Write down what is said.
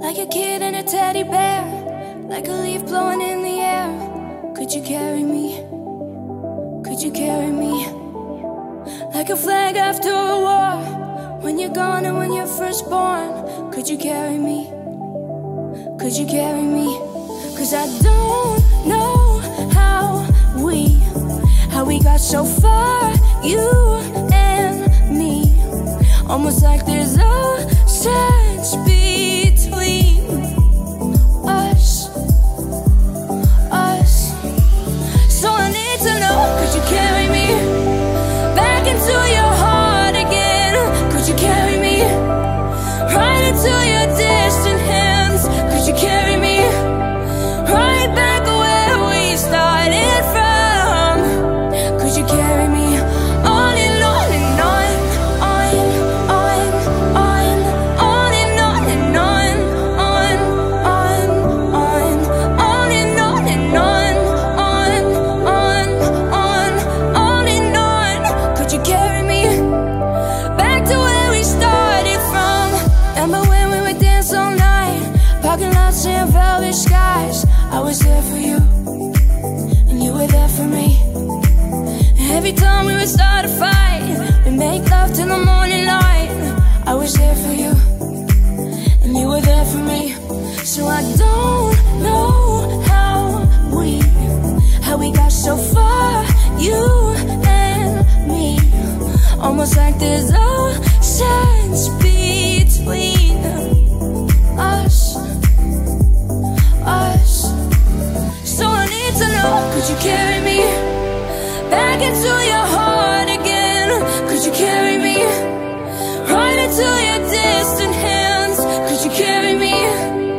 Like a kid and a teddy bear, like a leaf blowing in the air. Could you carry me? Could you carry me? Like a flag after a war, when you're gone and when you're first born. Could you carry me? Could you carry me? Cause I don't know how so far, you and me. Almost like there's a sense between us, us. So I need to know, could you carry parking lots and velvet skies? I was there for you, and you were there for me. Every time we would start a fight, we'd make love till the morning light. I was there for you, and you were there for me. So I don't know how we, how we got so far, you and me. Almost like there's a get your heart you carry me right into your distant? Could you carry me?